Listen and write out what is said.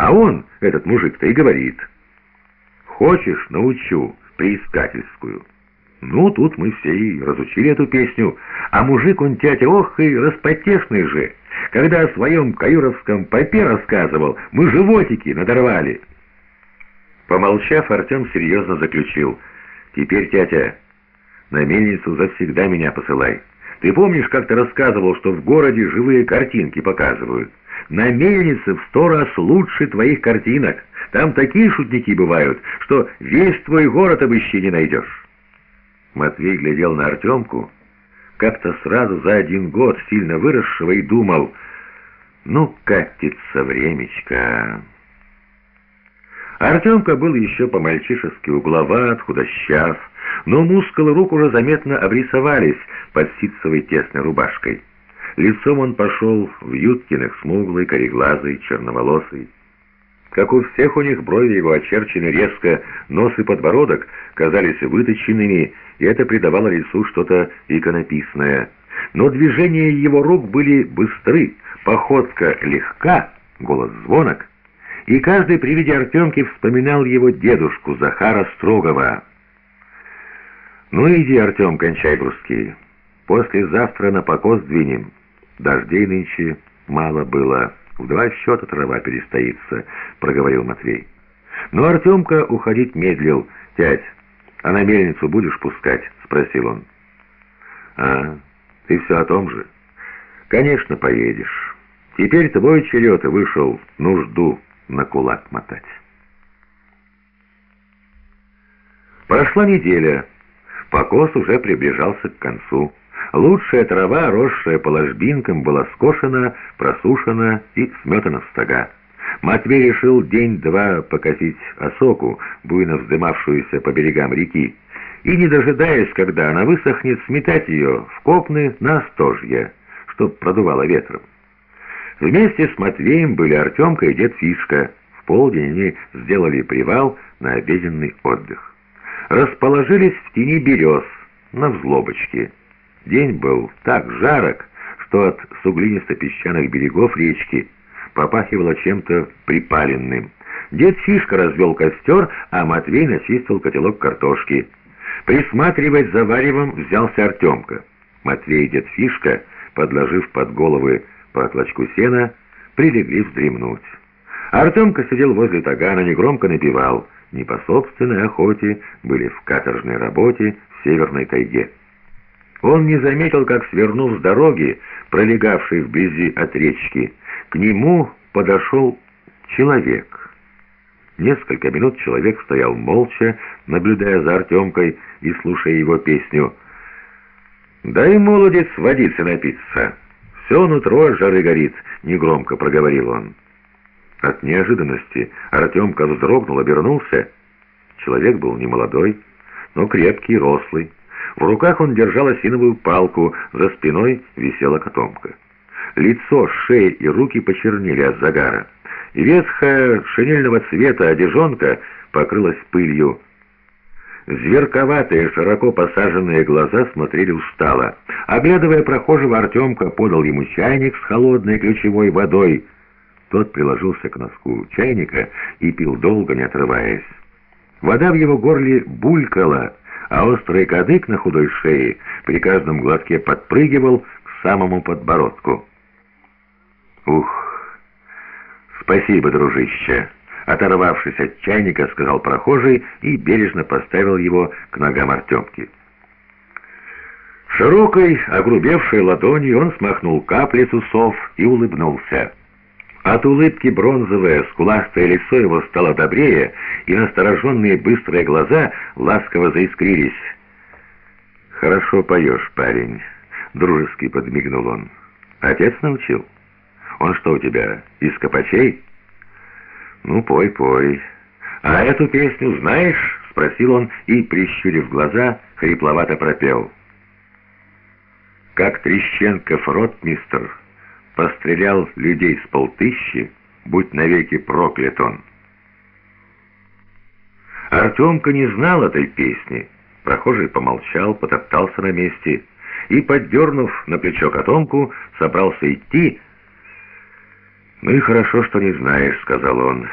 А он, этот мужик-то, и говорит, «Хочешь, научу приискательскую». Ну, тут мы все и разучили эту песню, а мужик он тятя, ох, и распотешный же. Когда о своем каюровском попе рассказывал, мы животики надорвали. Помолчав, Артем серьезно заключил, «Теперь, тятя, на мельницу завсегда меня посылай. Ты помнишь, как ты рассказывал, что в городе живые картинки показывают? На мельнице в сто раз лучше твоих картинок. Там такие шутники бывают, что весь твой город обыщи не найдешь». Матвей глядел на Артемку, как-то сразу за один год сильно выросшего, и думал, «Ну, катится времечко». Артемка был еще по-мальчишески угловат, худощав, но мускулы рук уже заметно обрисовались под ситцевой тесной рубашкой. Лицом он пошел в юткиных, смуглый, кореглазый, черноволосый. Как у всех у них брови его очерчены резко, нос и подбородок казались выточенными, и это придавало лицу что-то иконописное. Но движения его рук были быстры, походка легка, голос звонок, и каждый при виде Артемки вспоминал его дедушку Захара Строгова. «Ну иди, Артем, кончай бруски. Послезавтра на покос двинем. Дождей нынче мало было». «В два счета трава перестоится», — проговорил Матвей. Но Артемка уходить медлил. «Тять, а на мельницу будешь пускать?» — спросил он. «А, ты все о том же?» «Конечно, поедешь. Теперь твой черед вышел нужду на кулак мотать». Прошла неделя. Покос уже приближался к концу. Лучшая трава, росшая по ложбинкам, была скошена, просушена и сметана в стога. Матвей решил день-два покосить осоку, буйно вздымавшуюся по берегам реки, и, не дожидаясь, когда она высохнет, сметать ее в копны на остожье, чтоб продувало ветром. Вместе с Матвеем были Артемка и дед Фишка. В полдень они сделали привал на обеденный отдых. Расположились в тени берез на взлобочке. День был так жарок, что от суглинисто-песчаных берегов речки попахивало чем-то припаленным. Дед Фишка развел костер, а Матвей начистил котелок картошки. Присматривать за варевом взялся Артемка. Матвей и дед Фишка, подложив под головы по сена, прилегли вздремнуть. Артемка сидел возле тагана, негромко напевал. Не по собственной охоте, были в каторжной работе в северной тайге. Он не заметил, как, свернув с дороги, пролегавшей вблизи от речки, к нему подошел человек. Несколько минут человек стоял молча, наблюдая за Артемкой и слушая его песню. «Дай, молодец, водиться напиться. Все нутро жары горит», — негромко проговорил он. От неожиданности Артемка вздрогнул, обернулся. Человек был немолодой, но крепкий, рослый. В руках он держал осиновую палку, за спиной висела котомка. Лицо, шея и руки почернели от загара. Ветхая шинельного цвета одежонка покрылась пылью. Зверковатые, широко посаженные глаза смотрели устало. Оглядывая прохожего, Артемка подал ему чайник с холодной ключевой водой. Тот приложился к носку чайника и пил долго, не отрываясь. Вода в его горле булькала, а острый кадык на худой шее при каждом глотке подпрыгивал к самому подбородку. «Ух, спасибо, дружище!» Оторвавшись от чайника, сказал прохожий и бережно поставил его к ногам Артемки. Широкой, огрубевшей ладонью он смахнул капли с усов и улыбнулся. От улыбки бронзовое, скуластое лицо его стало добрее, и настороженные быстрые глаза ласково заискрились. «Хорошо поешь, парень», — дружески подмигнул он. «Отец научил? Он что у тебя, из копачей?» «Ну, пой, пой. А эту песню знаешь?» — спросил он и, прищурив глаза, хрипловато пропел. «Как Трещенков ротмистр...» пострелял людей с полтыщи, будь навеки проклят он. Артемка не знал этой песни. Прохожий помолчал, потоптался на месте и, поддернув на плечо котомку, собрался идти, «Ну и хорошо, что не знаешь», — сказал он.